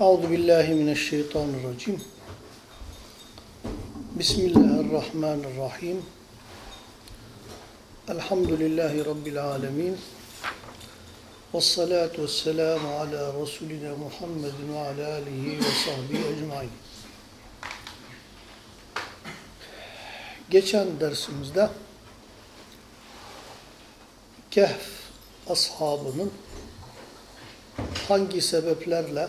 Euzu billahi mineşşeytanirracim. Bismillahirrahmanirrahim. Elhamdülillahi rabbil alamin. Ves salatu vesselamu ala rasulina Muhammedin ve ala alihi ve sahbihi ecmaîn. Geçen dersimizde Kehf ashabının hangi sebeplerle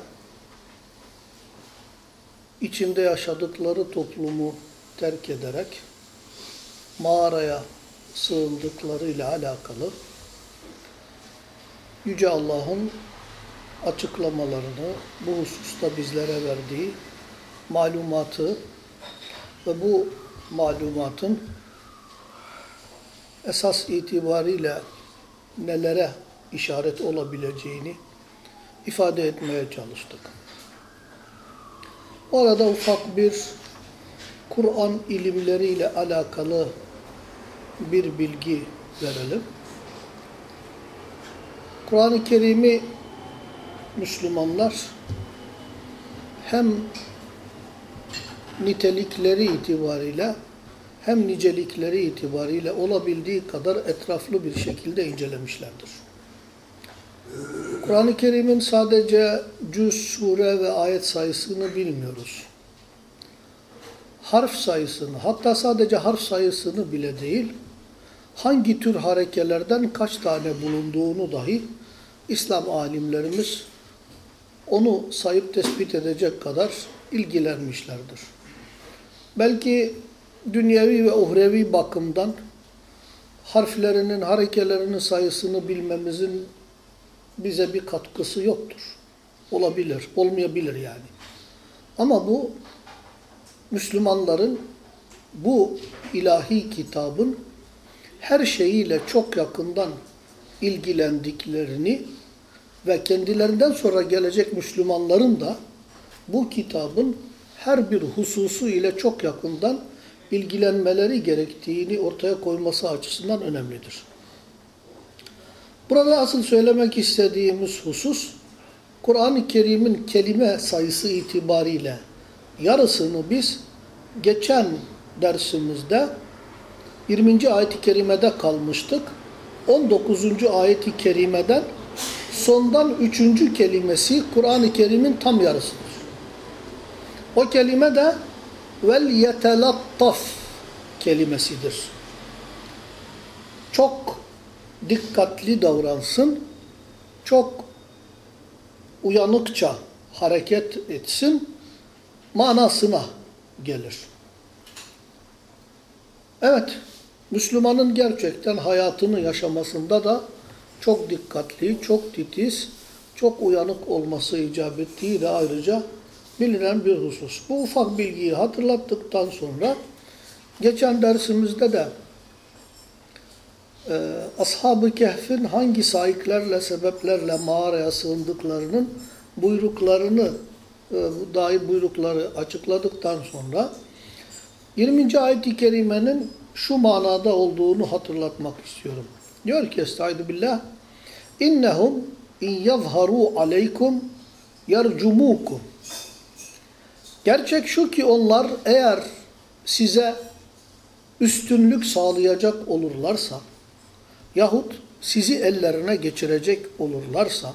içinde yaşadıkları toplumu terk ederek mağaraya sığındıkları ile alakalı Yüce Allah'ın açıklamalarını bu hususta bizlere verdiği malumatı ve bu malumatın esas itibariyle nelere işaret olabileceğini ifade etmeye çalıştık. Orada ufak bir Kur'an ilimleriyle alakalı bir bilgi verelim. Kur'an-ı Kerim'i Müslümanlar hem nitelikleri itibariyle hem nicelikleri itibariyle olabildiği kadar etraflı bir şekilde incelemişlerdir. Kur'an-ı Kerim'in sadece cüz, sure ve ayet sayısını bilmiyoruz. Harf sayısını, hatta sadece harf sayısını bile değil, hangi tür harekelerden kaç tane bulunduğunu dahi İslam alimlerimiz onu sayıp tespit edecek kadar ilgilenmişlerdir. Belki dünyevi ve uhrevi bakımdan harflerinin, harekelerinin sayısını bilmemizin bize bir katkısı yoktur. Olabilir, olmayabilir yani. Ama bu Müslümanların bu ilahi kitabın her şeyiyle çok yakından ilgilendiklerini ve kendilerinden sonra gelecek Müslümanların da bu kitabın her bir hususu ile çok yakından ilgilenmeleri gerektiğini ortaya koyması açısından önemlidir. Burada asıl söylemek istediğimiz husus, Kur'an-ı Kerim'in kelime sayısı itibariyle yarısını biz geçen dersimizde 20. ayet-i kerimede kalmıştık. 19. ayet-i kerimeden sondan 3. kelimesi Kur'an-ı Kerim'in tam yarısıdır. O kelime de vel yetelattaf kelimesidir. Çok dikkatli davransın, çok uyanıkça hareket etsin, manasına gelir. Evet, Müslümanın gerçekten hayatını yaşamasında da çok dikkatli, çok titiz, çok uyanık olması icap ettiği de ayrıca bilinen bir husus. Bu ufak bilgiyi hatırlattıktan sonra geçen dersimizde de Ashab-ı Kehf'in hangi sahiplerle, sebeplerle mağaraya sığındıklarının buyruklarını, e, dair buyrukları açıkladıktan sonra 20. ayet-i kerimenin şu manada olduğunu hatırlatmak istiyorum. Diyor ki Estaizu billah İnnehum in yazharu aleykum yercumukum Gerçek şu ki onlar eğer size üstünlük sağlayacak olurlarsa yahut sizi ellerine geçirecek olurlarsa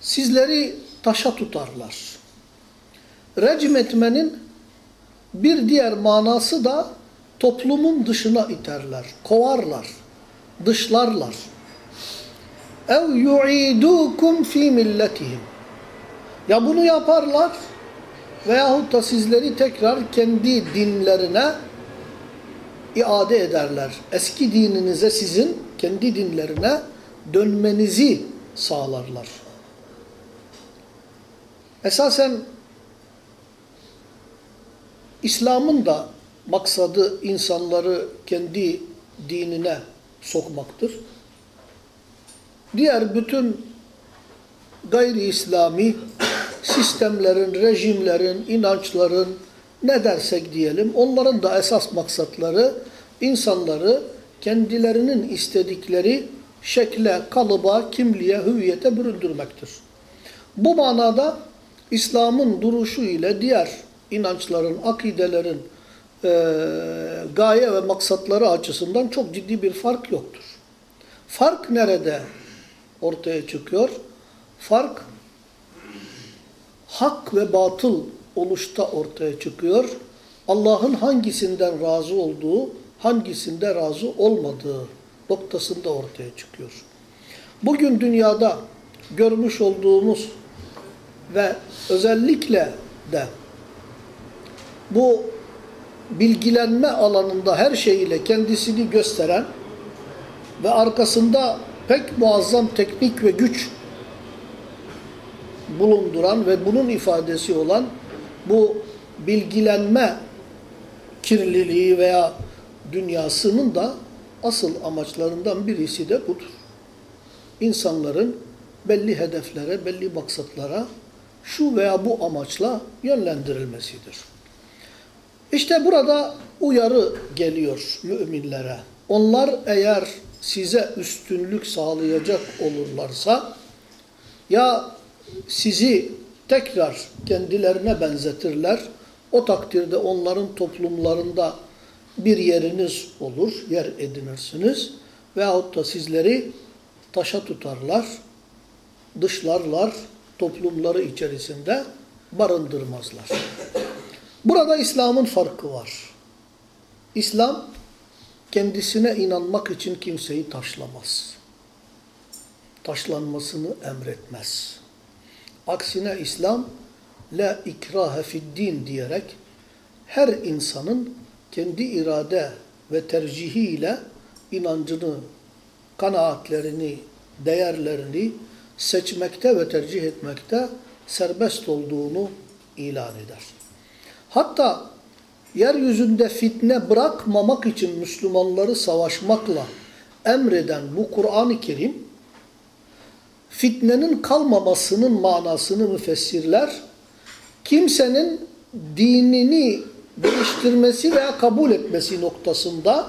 sizleri taşa tutarlar. Recm etmenin bir diğer manası da toplumun dışına iterler, kovarlar, dışlarlar. ev yu'idukum fi milletihim. Ya bunu yaparlar veyahut da sizleri tekrar kendi dinlerine iade ederler. Eski dininize sizin kendi dinlerine dönmenizi sağlarlar. Esasen İslam'ın da maksadı insanları kendi dinine sokmaktır. Diğer bütün gayri İslami sistemlerin, rejimlerin, inançların ne dersek diyelim onların da esas maksatları insanları kendilerinin istedikleri şekle, kalıba, kimliğe, hüviyete büründürmektir. Bu manada İslam'ın duruşu ile diğer inançların, akidelerin e, gaye ve maksatları açısından çok ciddi bir fark yoktur. Fark nerede ortaya çıkıyor? Fark hak ve batıl oluşta ortaya çıkıyor. Allah'ın hangisinden razı olduğu, hangisinde razı olmadığı noktasında ortaya çıkıyor. Bugün dünyada görmüş olduğumuz ve özellikle de bu bilgilenme alanında her şeyiyle kendisini gösteren ve arkasında pek muazzam teknik ve güç bulunduran ve bunun ifadesi olan bu bilgilenme kirliliği veya dünyasının da asıl amaçlarından birisi de budur. İnsanların belli hedeflere, belli maksatlara şu veya bu amaçla yönlendirilmesidir. İşte burada uyarı geliyor müminlere. Onlar eğer size üstünlük sağlayacak olurlarsa ya sizi tekrar kendilerine benzetirler. O takdirde onların toplumlarında bir yeriniz olur, yer edinirsiniz. Veyahut da sizleri taşa tutarlar, dışlarlar, toplumları içerisinde barındırmazlar. Burada İslam'ın farkı var. İslam kendisine inanmak için kimseyi taşlamaz. Taşlanmasını emretmez. Aksine İslam la ikrahe fid din diyerek her insanın kendi irade ve tercihiyle inancını, kanaatlerini, değerlerini seçmekte ve tercih etmekte serbest olduğunu ilan eder. Hatta yeryüzünde fitne bırakmamak için Müslümanları savaşmakla emreden bu Kur'an-ı Kerim fitnenin kalmamasının manasını müfessirler kimsenin dinini değiştirmesi veya kabul etmesi noktasında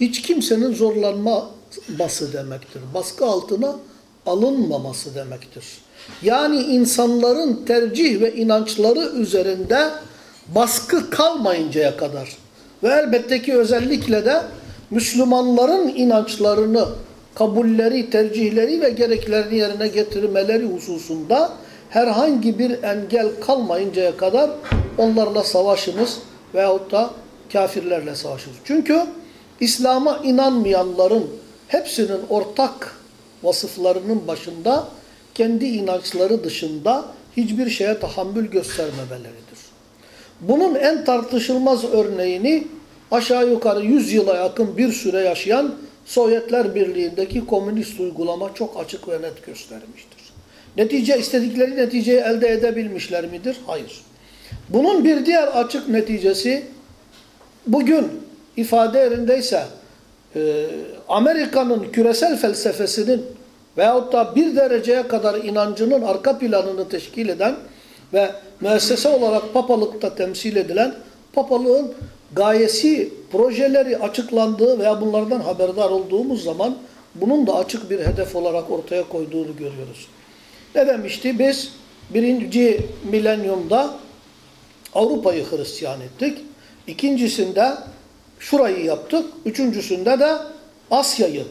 hiç kimsenin zorlanması demektir. Baskı altına alınmaması demektir. Yani insanların tercih ve inançları üzerinde baskı kalmayıncaya kadar ve elbette ki özellikle de Müslümanların inançlarını, kabulleri, tercihleri ve gereklerini yerine getirmeleri hususunda herhangi bir engel kalmayıncaya kadar onlarla savaşınız veyahut da kafirlerle savaşınız. Çünkü İslam'a inanmayanların hepsinin ortak vasıflarının başında kendi inançları dışında hiçbir şeye tahammül göstermemeleridir. Bunun en tartışılmaz örneğini aşağı yukarı 100 yıla yakın bir süre yaşayan Sovyetler Birliği'ndeki komünist uygulama çok açık ve net göstermiştir. Netice istedikleri neticeyi elde edebilmişler midir? Hayır. Bunun bir diğer açık neticesi bugün ifade yerindeyse e, Amerika'nın küresel felsefesinin veyahut da bir dereceye kadar inancının arka planını teşkil eden ve müessese olarak papalıkta temsil edilen papalığın gayesi, projeleri açıklandığı veya bunlardan haberdar olduğumuz zaman bunun da açık bir hedef olarak ortaya koyduğunu görüyoruz. Ne demişti? Biz birinci milenyumda Avrupa'yı Hristiyan ettik. İkincisinde şurayı yaptık. Üçüncüsünde de Asya'yı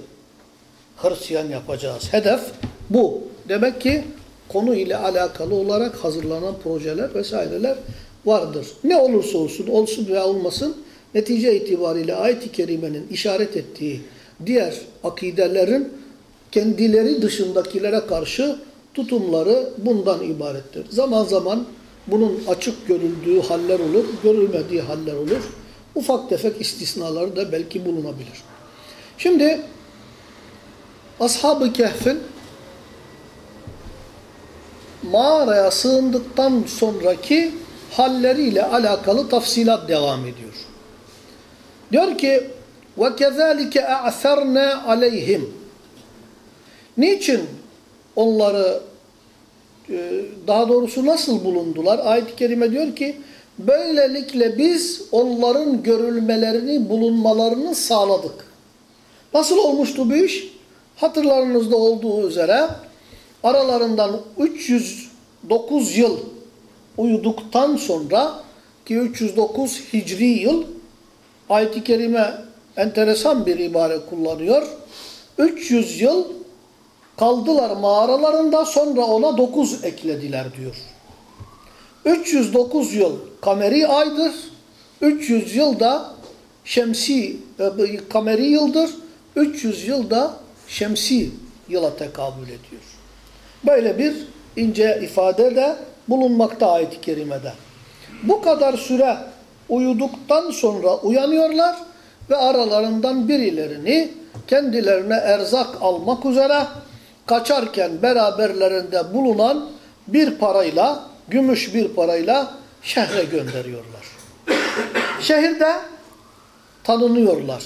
Hristiyan yapacağız. Hedef bu. Demek ki konu ile alakalı olarak hazırlanan projeler vesaireler vardır. Ne olursa olsun, olsun veya olmasın netice itibariyle ayet-i kerimenin işaret ettiği diğer akidelerin kendileri dışındakilere karşı tutumları bundan ibarettir. Zaman zaman bunun açık görüldüğü haller olur, görülmediği haller olur. Ufak tefek istisnaları da belki bulunabilir. Şimdi Ashab-ı Kehf'in mağaraya sığındıktan sonraki halleriyle alakalı tafsilat devam ediyor. Diyor ki وَكَذَٰلِكَ اَعْثَرْنَا عَلَيْهِمْ Niçin onları e, daha doğrusu nasıl bulundular? Ayet-i Kerime diyor ki böylelikle biz onların görülmelerini, bulunmalarını sağladık. Nasıl olmuştu bu iş? Hatırlarınızda olduğu üzere aralarından 309 yıl uyuduktan sonra ki 309 Hicri yıl ayet-i kerime enteresan bir ibare kullanıyor. 300 yıl kaldılar mağaralarında sonra ona 9 eklediler diyor. 309 yıl kameri aydır. 300 yıl da şemsi e, kameri yıldır. 300 yıl da şemsi yıla tekabül ediyor. Böyle bir ince ifade de bulunmakta ayet-i kerimede. Bu kadar süre uyuduktan sonra uyanıyorlar ve aralarından birilerini kendilerine erzak almak üzere kaçarken beraberlerinde bulunan bir parayla, gümüş bir parayla şehre gönderiyorlar. Şehirde tanınıyorlar.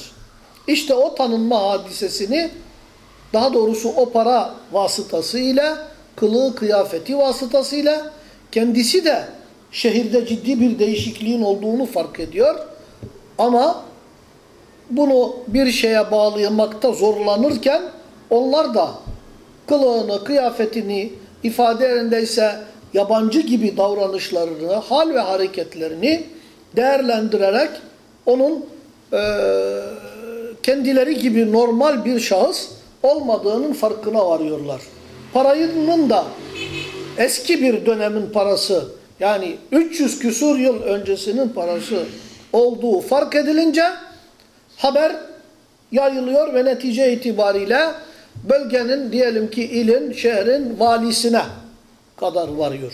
İşte o tanınma hadisesini daha doğrusu o para vasıtasıyla, kılığı kıyafeti vasıtasıyla kendisi de şehirde ciddi bir değişikliğin olduğunu fark ediyor. Ama bunu bir şeye bağlayamakta zorlanırken onlar da kılığını, kıyafetini ifade yerindeyse yabancı gibi davranışlarını, hal ve hareketlerini değerlendirerek onun e, kendileri gibi normal bir şahıs olmadığının farkına varıyorlar. Parayının da eski bir dönemin parası yani 300 küsur yıl öncesinin parası olduğu fark edilince haber yayılıyor ve netice itibariyle bölgenin diyelim ki ilin, şehrin valisine kadar varıyor.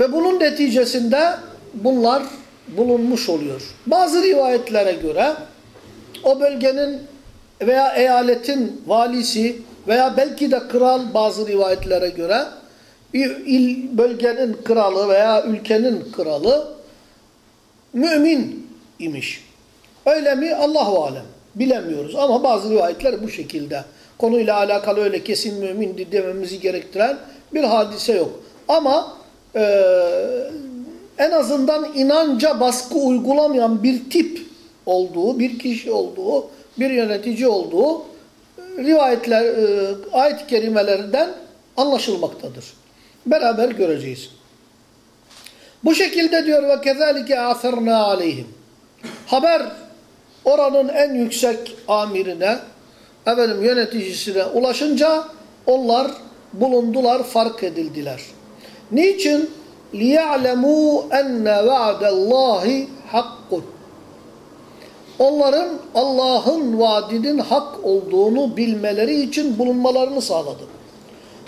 Ve bunun neticesinde bunlar bulunmuş oluyor. Bazı rivayetlere göre o bölgenin veya eyaletin valisi veya belki de kral bazı rivayetlere göre il, bölgenin kralı veya ülkenin kralı mümin imiş. Öyle mi? Allahu alem. Bilemiyoruz ama bazı rivayetler bu şekilde. Konuyla alakalı öyle kesin mümindi dememizi gerektiren bir hadise yok. Ama e, en azından inanca baskı uygulamayan bir tip olduğu, bir kişi olduğu, bir yönetici olduğu rivayetler, e, ayet-i kerimelerden anlaşılmaktadır. Beraber göreceğiz. Bu şekilde diyor ve kezalike aferna aleyhim. Haber oranın en yüksek amirine, efendim yöneticisine ulaşınca onlar bulundular, fark edildiler. Niçin? لِيَعْلَمُوا اَنَّ وَعْدَ اللّٰهِ حَقٌّ Onların Allah'ın vaadinin hak olduğunu bilmeleri için bulunmalarını sağladı.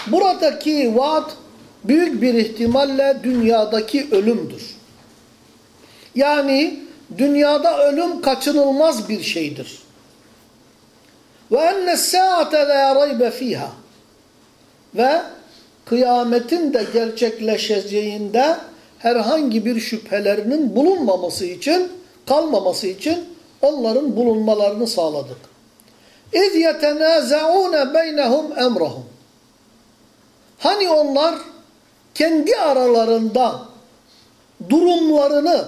Buradaki vaat büyük bir ihtimalle dünyadaki ölümdür. Yani dünyada ölüm kaçınılmaz bir şeydir. Ve enne saate la raybe fiha. Ve kıyametin de gerçekleşeceğinde herhangi bir şüphelerinin bulunmaması için, kalmaması için onların bulunmalarını sağladık. اِذْ يَتَنَازَعُونَ بَيْنَهُمْ اَمْرَهُمْ Hani onlar kendi aralarında durumlarını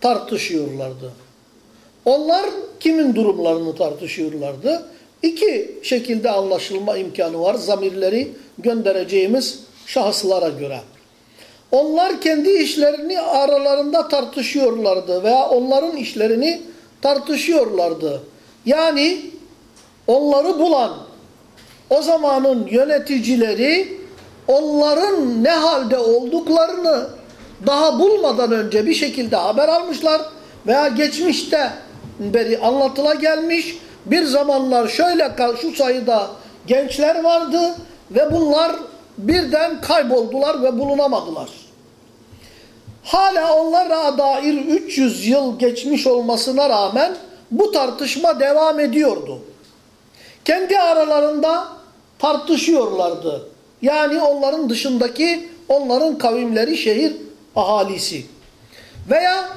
tartışıyorlardı. Onlar kimin durumlarını tartışıyorlardı? İki şekilde anlaşılma imkanı var zamirleri göndereceğimiz şahıslara göre. Onlar kendi işlerini aralarında tartışıyorlardı veya onların işlerini tartışıyorlardı. Yani onları bulan o zamanın yöneticileri onların ne halde olduklarını daha bulmadan önce bir şekilde haber almışlar veya geçmişte beri anlatıla gelmiş. Bir zamanlar şöyle şu sayıda gençler vardı ve bunlar birden kayboldular ve bulunamadılar. Hala onlara dair 300 yıl geçmiş olmasına rağmen bu tartışma devam ediyordu. Kendi aralarında tartışıyorlardı. Yani onların dışındaki onların kavimleri, şehir ahalisi. Veya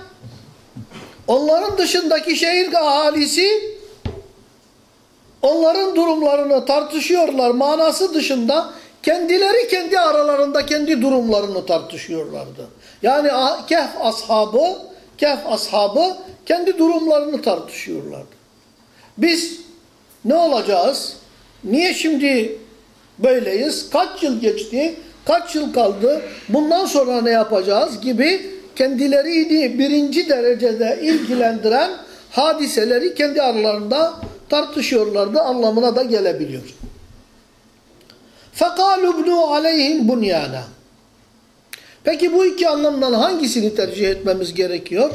onların dışındaki şehir ahalisi onların durumlarını tartışıyorlar. Manası dışında kendileri kendi aralarında kendi durumlarını tartışıyorlardı. Yani Kehf ashabı, Kehf ashabı kendi durumlarını tartışıyorlardı. Biz ne olacağız? Niye şimdi böyleyiz. Kaç yıl geçti? Kaç yıl kaldı? Bundan sonra ne yapacağız gibi kendilerini birinci derecede ilgilendiren hadiseleri kendi aralarında tartışıyorlardı. Anlamına da gelebiliyor. فَقَالُوا بْنُوا عَلَيْهِمْ بُنْيَانًا Peki bu iki anlamdan hangisini tercih etmemiz gerekiyor?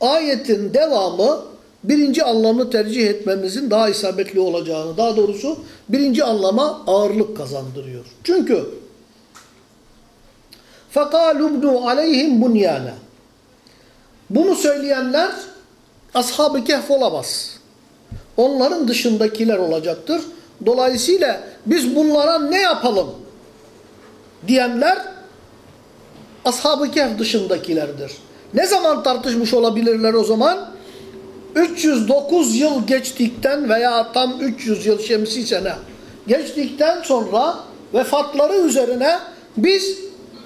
Ayetin devamı birinci anlamı tercih etmemizin daha isabetli olacağını, daha doğrusu birinci anlama ağırlık kazandırıyor. Çünkü فَقَالُوا بْنُوا عَلَيْهِمْ بُنْيَانًا Bunu söyleyenler ashab-ı kehf olamaz. Onların dışındakiler olacaktır. Dolayısıyla biz bunlara ne yapalım diyenler ashab-ı kehf dışındakilerdir. Ne zaman tartışmış olabilirler o zaman? 309 yıl geçtikten veya tam 300 yıl şemsi sene geçtikten sonra vefatları üzerine biz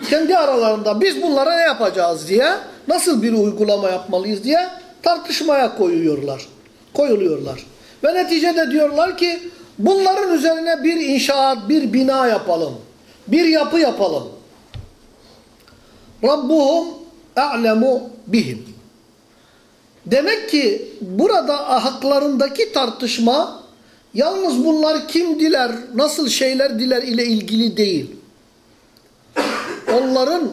kendi aralarında biz bunlara ne yapacağız diye nasıl bir uygulama yapmalıyız diye tartışmaya koyuyorlar. Koyuluyorlar. Ve neticede diyorlar ki bunların üzerine bir inşaat, bir bina yapalım. Bir yapı yapalım. Rabbuhum a'lemu bihim. Demek ki burada haklarındaki tartışma yalnız bunlar kim diler, nasıl şeyler diler ile ilgili değil. Onların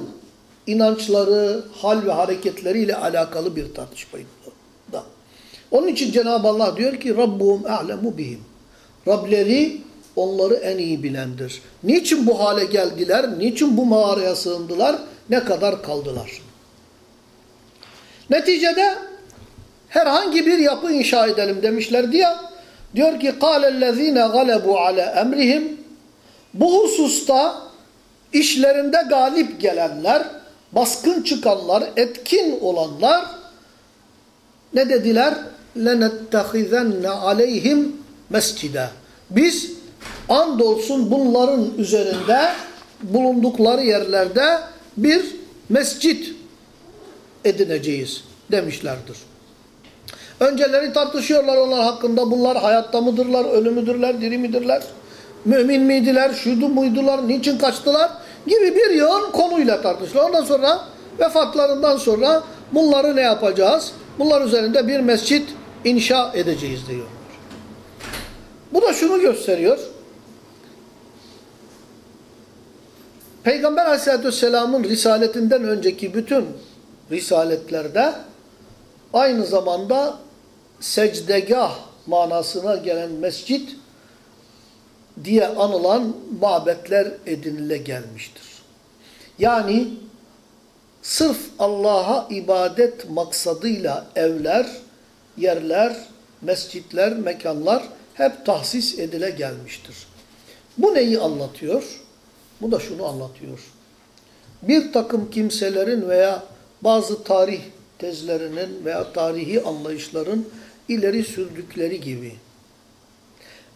inançları, hal ve hareketleriyle alakalı bir tartışmaydı. Onun için Cenab-ı Allah diyor ki Rabbuhum a'lemu bihim. Rableri onları en iyi bilendir. Niçin bu hale geldiler? Niçin bu mağaraya sığındılar? Ne kadar kaldılar? Neticede herhangi bir yapı inşa edelim demişler diye diyor ki قَالَ الَّذ۪ينَ غَلَبُوا عَلَى اَمْرِهِمْ Bu hususta işlerinde galip gelenler, baskın çıkanlar, etkin olanlar ne dediler? لَنَتَّخِذَنَّ عَلَيْهِمْ مَسْجِدًا Biz andolsun bunların üzerinde bulundukları yerlerde bir mescit edineceğiz demişlerdir. Önceleri tartışıyorlar onlar hakkında. Bunlar hayatta mıdırlar, ölü müdürler, diri midirler? Mümin miydiler, şuydu muydular, niçin kaçtılar? Gibi bir yığın konuyla tartışıyorlar. Ondan sonra vefatlarından sonra bunları ne yapacağız? Bunlar üzerinde bir mescit inşa edeceğiz diyorlar. Bu da şunu gösteriyor. Peygamber aleyhissalatü vesselamın risaletinden önceki bütün risaletlerde aynı zamanda secdegah manasına gelen mescit diye anılan mabetler edinile gelmiştir. Yani sırf Allah'a ibadet maksadıyla evler, yerler, mescitler, mekanlar hep tahsis edile gelmiştir. Bu neyi anlatıyor? Bu da şunu anlatıyor. Bir takım kimselerin veya bazı tarih tezlerinin veya tarihi anlayışların ileri sürdükleri gibi.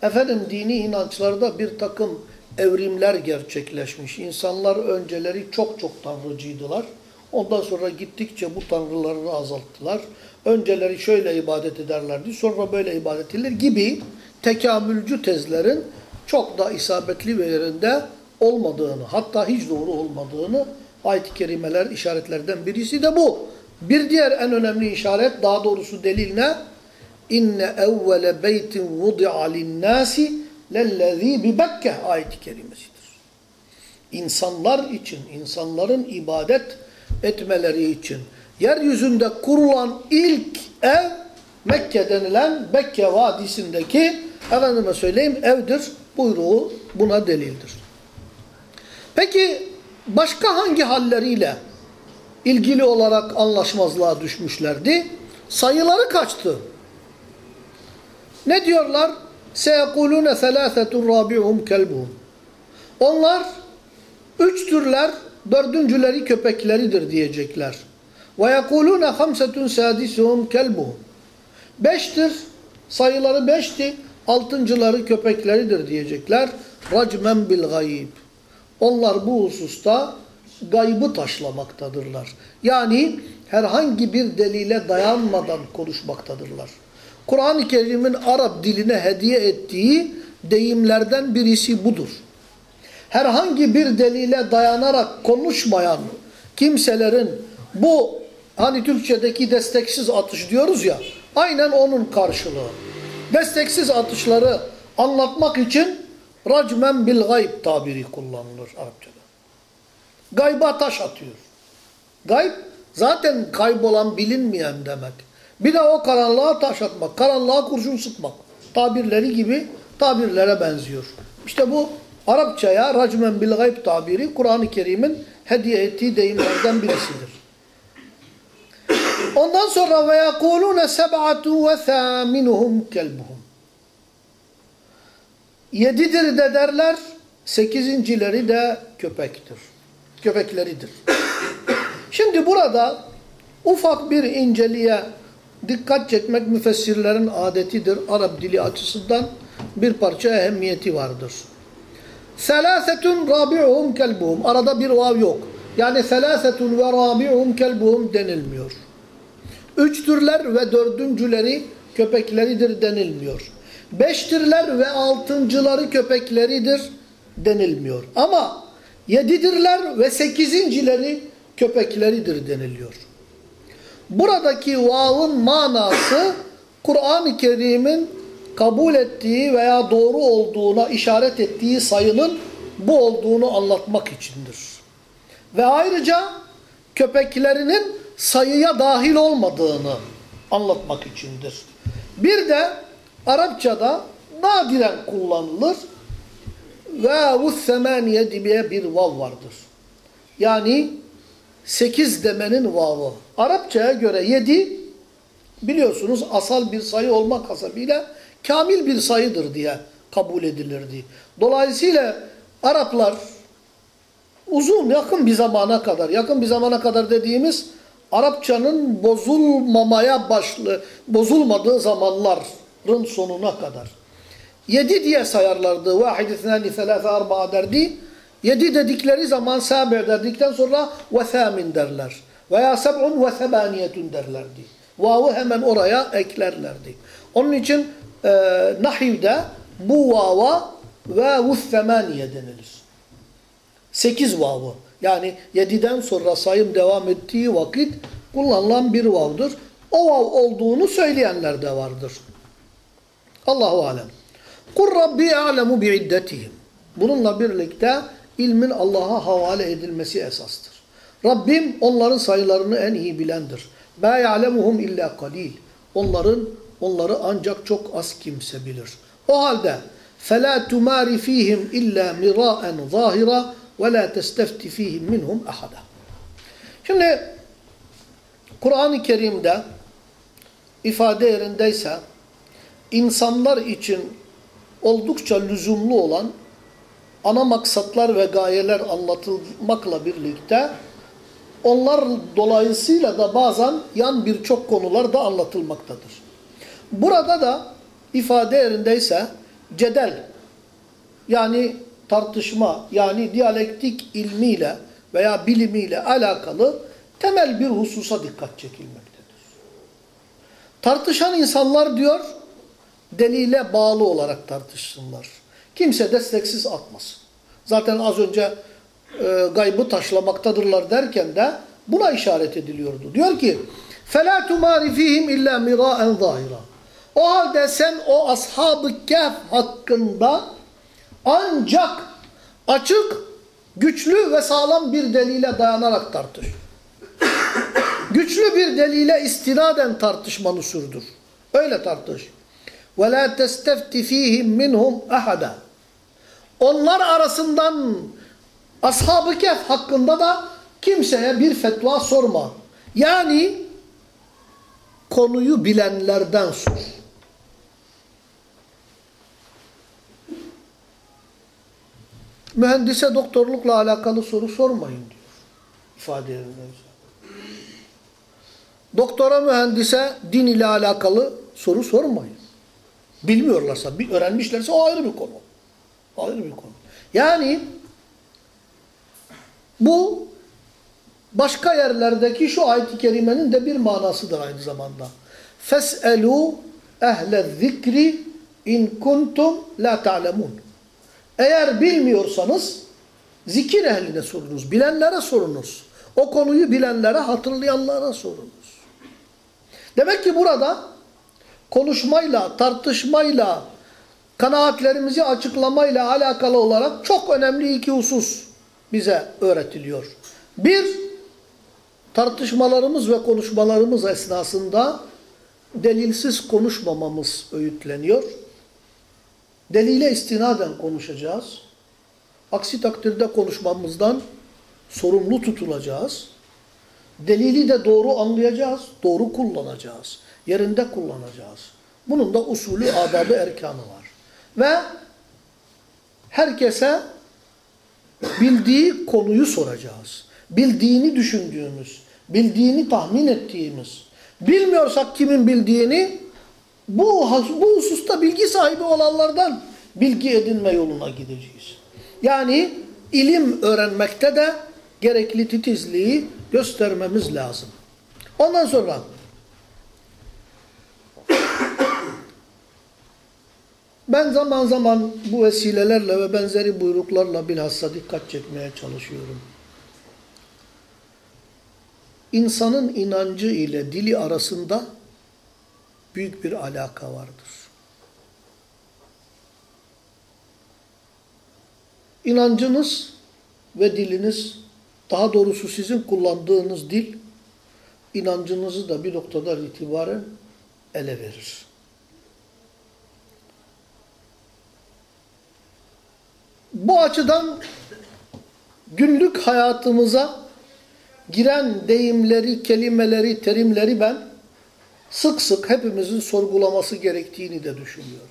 Efendim dini inançlarda bir takım evrimler gerçekleşmiş. İnsanlar önceleri çok çok tanrıcıydılar. Ondan sonra gittikçe bu tanrılarını azalttılar. Önceleri şöyle ibadet ederlerdi, sonra böyle ibadet edilir gibi tekamülcü tezlerin çok da isabetli ve yerinde olmadığını, hatta hiç doğru olmadığını ayet-i kerimeler işaretlerden birisi de bu. Bir diğer en önemli işaret, daha doğrusu delil ne? İnne evvele beytin vudi'a linnâsi lellezî bi Bekke ayet-i kerimesidir. İnsanlar için, insanların ibadet etmeleri için yeryüzünde kurulan ilk ev Mekke denilen Bekke Vadisi'ndeki efendime söyleyeyim evdir. Buyruğu buna delildir. Peki başka hangi halleriyle ilgili olarak anlaşmazlığa düşmüşlerdi? Sayıları kaçtı? Ne diyorlar? سَيَقُولُونَ ثَلَاثَةٌ رَابِعُهُمْ كَلْبُهُمْ Onlar üç türler, dördüncüleri köpekleridir diyecekler. وَيَقُولُونَ خَمْسَةٌ سَادِسُهُمْ كَلْبُهُمْ Beştir, sayıları beşti, altıncıları köpekleridir diyecekler. رَجْمًا بِالْغَيِّبِ onlar bu hususta gaybı taşlamaktadırlar. Yani herhangi bir delile dayanmadan konuşmaktadırlar. Kur'an-ı Kerim'in Arap diline hediye ettiği deyimlerden birisi budur. herhangi bir delile dayanarak konuşmayan kimselerin bu hani Türkçedeki desteksiz atış diyoruz ya aynen onun karşılığı. Desteksiz atışları anlatmak için racmen bil gayb tabiri kullanılır Arapçada. Gayba taş atıyor. Gayb zaten kaybolan bilinmeyen demek. Bir de o karanlığa taş atmak, karanlığa kurşun sıkmak. Tabirleri gibi tabirlere benziyor. İşte bu Arapçaya racmen bil gayb tabiri Kur'an-ı Kerim'in hediye ettiği deyimlerden birisidir. Ondan sonra ve yekulune seb'atu ve thaminuhum kelbuhum. Yedidir de derler, sekizincileri de köpektir. Köpekleridir. Şimdi burada ufak bir inceliğe dikkat çekmek müfessirlerin adetidir. Arap dili açısından bir parça ehemmiyeti vardır. Selâsetun rabi'uhum kelbuhum. Arada bir vav yok. Yani selâsetun ve rabi'uhum kelbuhum denilmiyor. Üçtürler ve dördüncüleri köpekleridir denilmiyor. Beştirler ve altıncıları köpekleridir denilmiyor. Ama yedidirler ve sekizincileri köpekleridir deniliyor. Buradaki vav'ın manası Kur'an-ı Kerim'in kabul ettiği veya doğru olduğuna işaret ettiği sayının bu olduğunu anlatmak içindir. Ve ayrıca köpeklerinin sayıya dahil olmadığını anlatmak içindir. Bir de Arapçada nadiren kullanılır ve vussemaniye diye bir vav vardır. Yani sekiz demenin vavı. Arapçaya göre yedi biliyorsunuz asal bir sayı olmak hasabıyla kamil bir sayıdır diye kabul edilirdi. Dolayısıyla Araplar uzun yakın bir zamana kadar, yakın bir zamana kadar dediğimiz Arapçanın bozulmamaya başlı, bozulmadığı zamanların sonuna kadar. Yedi diye sayarlardı. Vahid, ithnani, thelâfe, arba'a derdi. Yedi dedikleri zaman sabi derdikten sonra ve thâmin derler. Veya seb'un ve sebaniyetun derlerdi. Vav'ı hemen oraya eklerlerdi. Onun için e, nahivde bu vava ve vuthemaniye denilir. Sekiz vavı. Yani yediden sonra sayım devam ettiği vakit kullanılan bir vavdır. O vav olduğunu söyleyenler de vardır. Allahu alem. Kur Rabbi a'lemu bi'iddetihim. Bununla birlikte ilmin Allah'a havale edilmesi esastır. Rabbim onların sayılarını en iyi bilendir. Ba ya'lemuhum illa qalil. Onların onları ancak çok az kimse bilir. O halde fela tumari fihim illa miraen zahira ve la testefti fihim minhum ahada. Şimdi Kur'an-ı Kerim'de ifade yerindeyse insanlar için oldukça lüzumlu olan ana maksatlar ve gayeler anlatılmakla birlikte onlar dolayısıyla da bazen yan birçok konular da anlatılmaktadır. Burada da ifade yerindeyse cedel yani tartışma yani diyalektik ilmiyle veya bilimiyle alakalı temel bir hususa dikkat çekilmektedir. Tartışan insanlar diyor delile bağlı olarak tartışsınlar. Kimse desteksiz atmasın. Zaten az önce e, gaybı taşlamaktadırlar derken de buna işaret ediliyordu. Diyor ki فَلَا تُمَارِ ف۪يهِمْ اِلَّا مِرَاءً ظَاهِرًا O halde sen o ashab-ı kehf hakkında ancak açık, güçlü ve sağlam bir delile dayanarak tartış. güçlü bir delile istinaden tartışmanı sürdür. Öyle tartış. Ve la testefti fihim minhum ahada. Onlar arasından Ashab-ı hakkında da kimseye bir fetva sorma. Yani konuyu bilenlerden sor. Mühendise doktorlukla alakalı soru sormayın diyor ifade edilir. Şey. Doktora mühendise din ile alakalı soru sormayın bilmiyorlarsa, öğrenmişlerse o ayrı bir konu. Ayrı bir konu. Yani bu başka yerlerdeki şu ayet-i kerimenin de bir manasıdır aynı zamanda. Fes'elu ehle zikri in kuntum la ta'lemun. Eğer bilmiyorsanız zikir ehline sorunuz, bilenlere sorunuz. O konuyu bilenlere, hatırlayanlara sorunuz. Demek ki burada konuşmayla, tartışmayla, kanaatlerimizi açıklamayla alakalı olarak çok önemli iki husus bize öğretiliyor. Bir, tartışmalarımız ve konuşmalarımız esnasında delilsiz konuşmamamız öğütleniyor. Delile istinaden konuşacağız. Aksi takdirde konuşmamızdan sorumlu tutulacağız. Delili de doğru anlayacağız, doğru kullanacağız. Yerinde kullanacağız. Bunun da usulü, adabı, erkanı var. Ve herkese bildiği konuyu soracağız. Bildiğini düşündüğümüz, bildiğini tahmin ettiğimiz, bilmiyorsak kimin bildiğini bu, bu hususta bilgi sahibi olanlardan bilgi edinme yoluna gideceğiz. Yani ilim öğrenmekte de gerekli titizliği göstermemiz lazım. Ondan sonra ben zaman zaman bu vesilelerle ve benzeri buyruklarla bilhassa dikkat çekmeye çalışıyorum. İnsanın inancı ile dili arasında büyük bir alaka vardır. İnancınız ve diliniz, daha doğrusu sizin kullandığınız dil, inancınızı da bir noktadan itibaren ele verir. Bu açıdan günlük hayatımıza giren deyimleri, kelimeleri, terimleri ben sık sık hepimizin sorgulaması gerektiğini de düşünüyorum.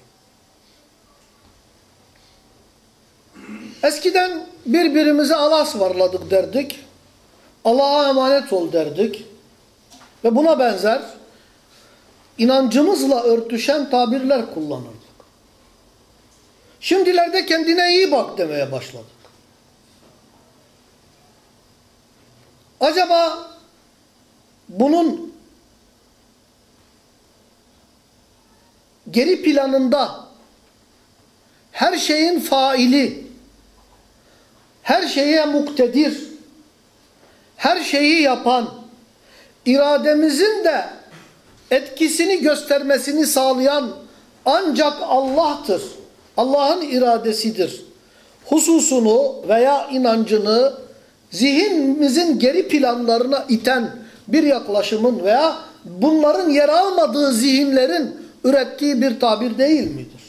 Eskiden birbirimize Allah'a ısmarladık derdik. Allah'a emanet ol derdik. Ve buna benzer inancımızla örtüşen tabirler kullanırdık. Şimdilerde kendine iyi bak demeye başladık. Acaba bunun geri planında her şeyin faili, her şeye muktedir, her şeyi yapan, irademizin de etkisini göstermesini sağlayan ancak Allah'tır. Allah'ın iradesidir. Hususunu veya inancını zihnimizin geri planlarına iten bir yaklaşımın veya bunların yer almadığı zihinlerin ürettiği bir tabir değil midir?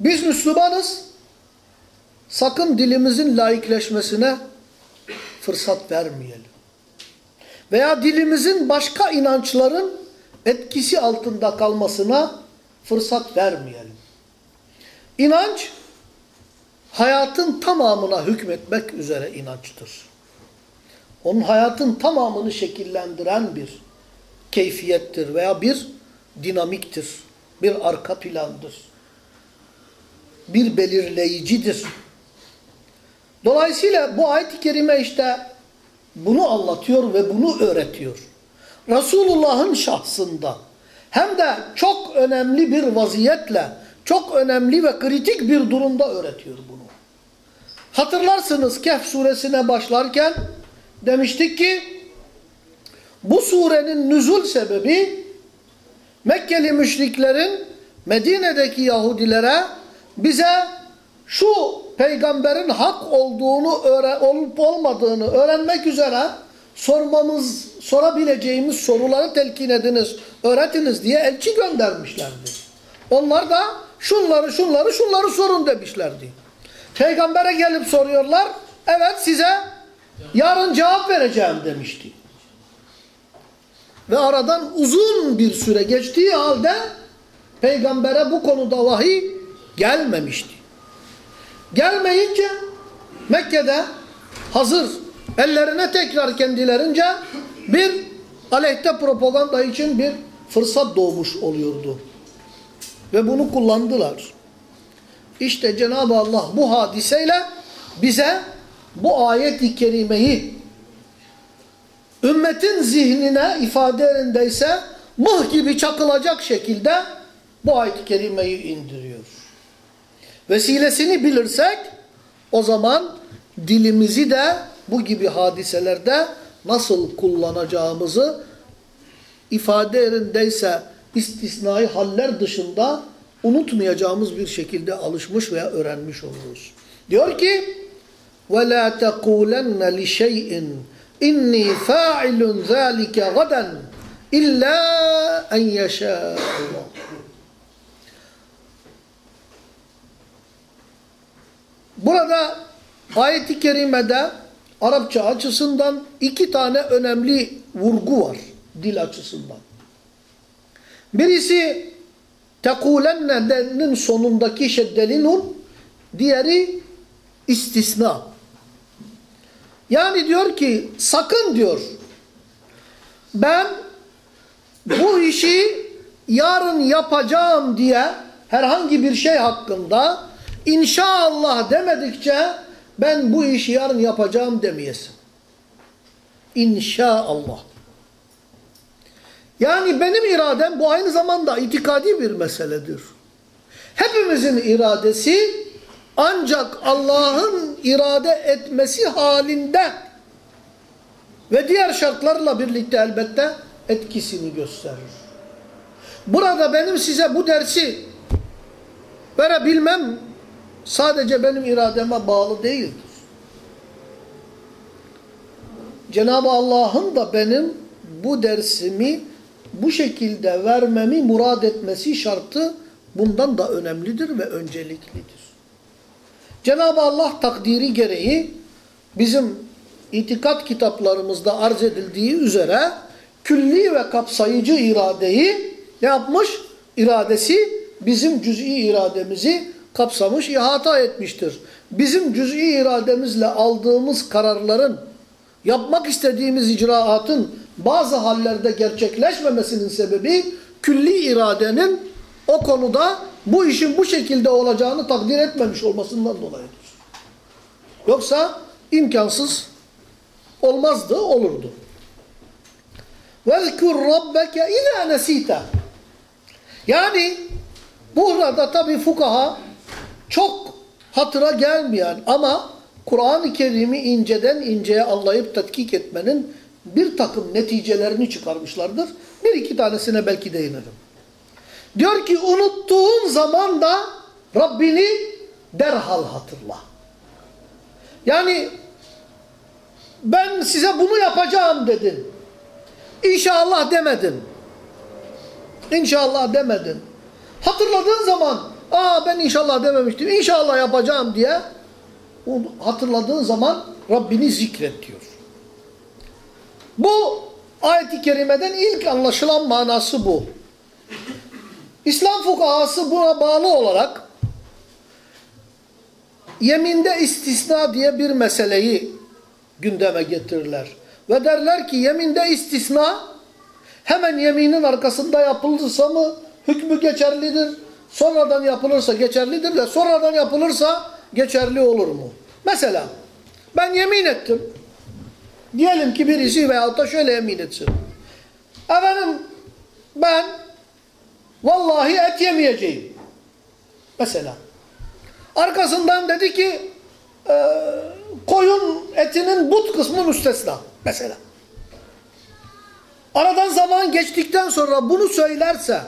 Biz Müslümanız. Sakın dilimizin laikleşmesine fırsat vermeyelim. Veya dilimizin başka inançların etkisi altında kalmasına fırsat vermeyelim. İnanç, hayatın tamamına hükmetmek üzere inançtır. Onun hayatın tamamını şekillendiren bir keyfiyettir veya bir dinamiktir. Bir arka plandır. Bir belirleyicidir. Dolayısıyla bu ayet-i kerime işte bunu anlatıyor ve bunu öğretiyor. Resulullah'ın şahsında hem de çok önemli bir vaziyetle, çok önemli ve kritik bir durumda öğretiyor bunu. Hatırlarsınız Kehf suresine başlarken demiştik ki bu surenin nüzul sebebi Mekkeli müşriklerin Medine'deki Yahudilere bize şu peygamberin hak olduğunu olup olmadığını öğrenmek üzere sormamız, sorabileceğimiz soruları telkin ediniz, öğretiniz diye elçi göndermişlerdi. Onlar da şunları şunları şunları sorun demişlerdi. Peygambere gelip soruyorlar. Evet size yarın cevap vereceğim demişti. Ve aradan uzun bir süre geçtiği halde peygambere bu konuda vahiy gelmemişti. Gelmeyince Mekke'de hazır ellerine tekrar kendilerince bir aleyhte propaganda için bir fırsat doğmuş oluyordu. Ve bunu kullandılar. İşte Cenab-ı Allah bu hadiseyle bize bu ayet-i kerimeyi ümmetin zihnine ifade yerindeyse mıh gibi çakılacak şekilde bu ayet-i kerimeyi indiriyor. vesilesini bilirsek o zaman dilimizi de bu gibi hadiselerde nasıl kullanacağımızı ifade yerindeyse istisnai haller dışında unutmayacağımız bir şekilde alışmış veya öğrenmiş oluruz. Diyor ki وَلَا تَقُولَنَّ لِشَيْءٍ اِنِّي فَاعِلٌ ذَٰلِكَ غَدًا اِلَّا اَنْ يَشَاءَ اللّٰهُ Burada ayet-i kerimede Arapça açısından iki tane önemli vurgu var dil açısından. Birisi tekulenn'nin sonundaki şeddeli nun, diğeri istisna. Yani diyor ki sakın diyor ben bu işi yarın yapacağım diye herhangi bir şey hakkında inşallah demedikçe ben bu işi yarın yapacağım demeyesin. İnşallah. Yani benim iradem bu aynı zamanda itikadi bir meseledir. Hepimizin iradesi ancak Allah'ın irade etmesi halinde ve diğer şartlarla birlikte elbette etkisini gösterir. Burada benim size bu dersi verebilmem sadece benim irademe bağlı değildir. Cenab-ı Allah'ın da benim bu dersimi bu şekilde vermemi murad etmesi şartı bundan da önemlidir ve önceliklidir. Cenab-ı Allah takdiri gereği bizim itikat kitaplarımızda arz edildiği üzere külli ve kapsayıcı iradeyi ne yapmış? İradesi bizim cüz'i irademizi kapsamış, ihata etmiştir. Bizim cüz'i irademizle aldığımız kararların, yapmak istediğimiz icraatın bazı hallerde gerçekleşmemesinin sebebi külli iradenin o konuda bu işin bu şekilde olacağını takdir etmemiş olmasından dolayıdır. Yoksa imkansız olmazdı, olurdu. وَذْكُرْ رَبَّكَ اِذَا نَس۪يتَ Yani burada tabi fukaha çok hatıra gelmeyen ama Kur'an-ı Kerim'i inceden inceye anlayıp tetkik etmenin bir takım neticelerini çıkarmışlardır. Bir iki tanesine belki değinirim. Diyor ki unuttuğun zaman da Rabbini derhal hatırla. Yani ben size bunu yapacağım dedin. İnşallah demedin. İnşallah demedin. Hatırladığın zaman aa ben inşallah dememiştim. İnşallah yapacağım diye hatırladığın zaman Rabbini zikret diyor. Bu ayet-i kerimeden ilk anlaşılan manası bu. İslam fukahası buna bağlı olarak yeminde istisna diye bir meseleyi gündeme getirirler. Ve derler ki yeminde istisna hemen yeminin arkasında yapılırsa mı hükmü geçerlidir. Sonradan yapılırsa geçerlidir de sonradan yapılırsa geçerli olur mu? Mesela ben yemin ettim. Diyelim ki birisi veyahut da şöyle yemin etsin. Efendim ben vallahi et yemeyeceğim. Mesela. Arkasından dedi ki e, koyun etinin but kısmı müstesna. Mesela. Aradan zaman geçtikten sonra bunu söylerse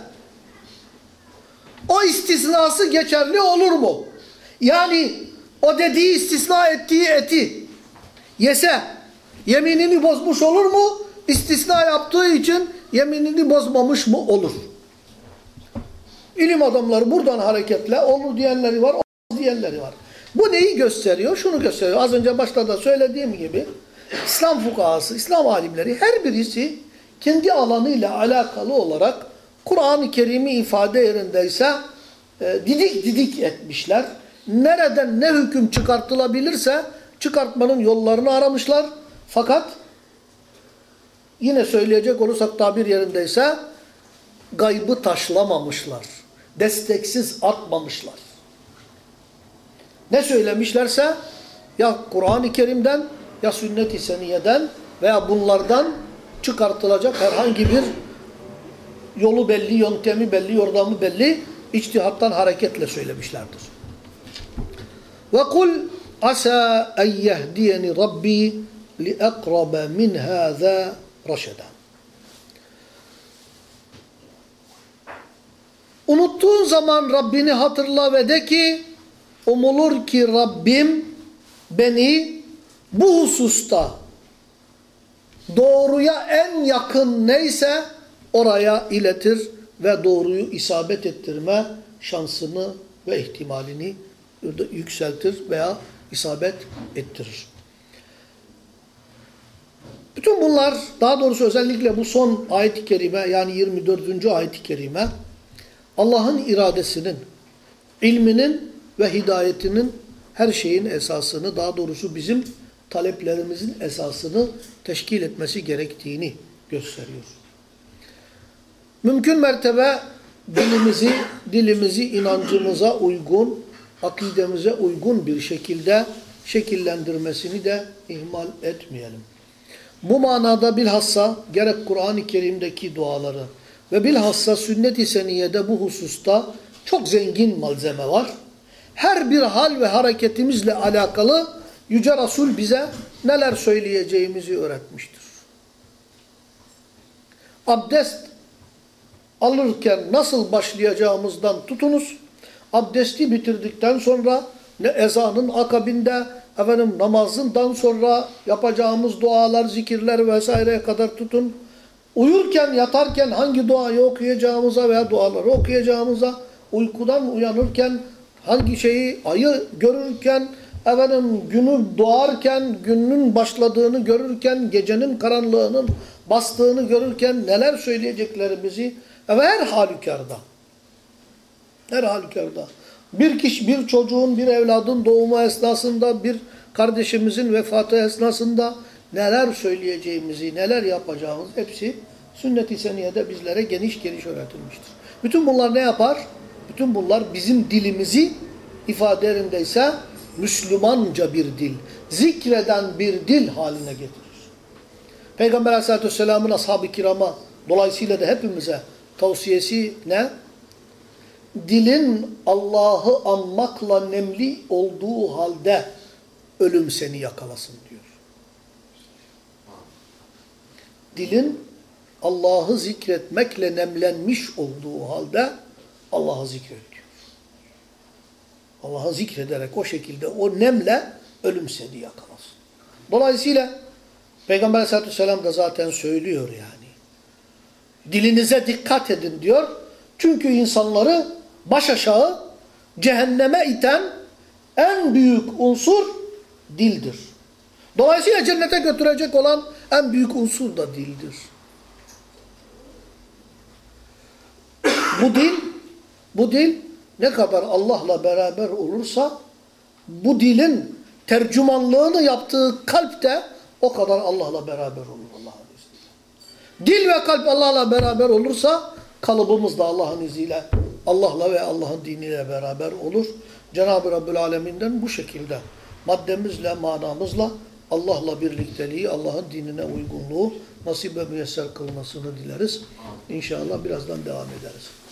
o istisnası geçerli olur mu? Yani o dediği istisna ettiği eti yese yeminini bozmuş olur mu? İstisna yaptığı için yeminini bozmamış mı olur? İlim adamları buradan hareketle olur diyenleri var, olmaz diyenleri var. Bu neyi gösteriyor? Şunu gösteriyor. Az önce başta da söylediğim gibi İslam fukahası, İslam alimleri her birisi kendi alanıyla alakalı olarak Kur'an-ı Kerim'i ifade yerindeyse e, didik didik etmişler. Nereden ne hüküm çıkartılabilirse çıkartmanın yollarını aramışlar. Fakat yine söyleyecek olursak tabir yerindeyse gaybı taşlamamışlar. Desteksiz atmamışlar. Ne söylemişlerse ya Kur'an-ı Kerim'den ya sünnet-i seniyeden veya bunlardan çıkartılacak herhangi bir yolu belli, yöntemi belli, yordamı belli içtihattan hareketle söylemişlerdir. Ve kul asa en yehdiyeni Rabbi li ekrabe min hâzâ raşeda. Unuttuğun zaman Rabbini hatırla ve de ki umulur ki Rabbim beni bu hususta doğruya en yakın neyse oraya iletir ve doğruyu isabet ettirme şansını ve ihtimalini yükseltir veya isabet ettirir. Bütün bunlar daha doğrusu özellikle bu son ayet-i kerime yani 24. ayet-i kerime Allah'ın iradesinin, ilminin ve hidayetinin her şeyin esasını daha doğrusu bizim taleplerimizin esasını teşkil etmesi gerektiğini gösteriyor. Mümkün mertebe dilimizi, dilimizi inancımıza uygun, akidemize uygun bir şekilde şekillendirmesini de ihmal etmeyelim. Bu manada bilhassa gerek Kur'an-ı Kerim'deki duaları ve bilhassa sünnet-i seniyede bu hususta çok zengin malzeme var. Her bir hal ve hareketimizle alakalı Yüce Resul bize neler söyleyeceğimizi öğretmiştir. Abdest alırken nasıl başlayacağımızdan tutunuz. Abdesti bitirdikten sonra ne ezanın akabinde efendim namazından sonra yapacağımız dualar, zikirler vesaireye kadar tutun. Uyurken, yatarken hangi duayı okuyacağımıza veya duaları okuyacağımıza, uykudan uyanırken hangi şeyi, ayı görürken, efendim günü doğarken, günün başladığını görürken, gecenin karanlığının bastığını görürken neler söyleyeceklerimizi ve her halükarda, her halükarda bir kişi, bir çocuğun, bir evladın doğumu esnasında, bir kardeşimizin vefatı esnasında neler söyleyeceğimizi, neler yapacağımız hepsi sünnet-i seniyede bizlere geniş geniş öğretilmiştir. Bütün bunlar ne yapar? Bütün bunlar bizim dilimizi ifade yerindeyse Müslümanca bir dil, zikreden bir dil haline getirir. Peygamber aleyhissalatü vesselamın ashab-ı kirama dolayısıyla da hepimize tavsiyesi ne? Dilin Allah'ı anmakla nemli olduğu halde ölüm seni yakalasın diyor. Dilin Allah'ı zikretmekle nemlenmiş olduğu halde Allah'ı zikret. Allah'ı zikrederek o şekilde o nemle ölüm seni yakalasın. Dolayısıyla Peygamber aleyhissalatü vesselam da zaten söylüyor yani. Dilinize dikkat edin diyor. Çünkü insanları baş aşağı cehenneme iten en büyük unsur dildir. Dolayısıyla cennete götürecek olan en büyük unsur da dildir. Bu dil, bu dil ne kadar Allah'la beraber olursa bu dilin tercümanlığını yaptığı kalp de o kadar Allah'la beraber olur Allah'ın izniyle. Dil ve kalp Allah'la beraber olursa kalıbımız da Allah'ın izniyle Allah'la ve Allah'ın diniyle beraber olur. Cenab-ı Rabbül Alemin'den bu şekilde maddemizle, manamızla Allah'la birlikteliği, Allah'ın dinine uygunluğu nasip ve müyesser kılmasını dileriz. İnşallah birazdan devam ederiz.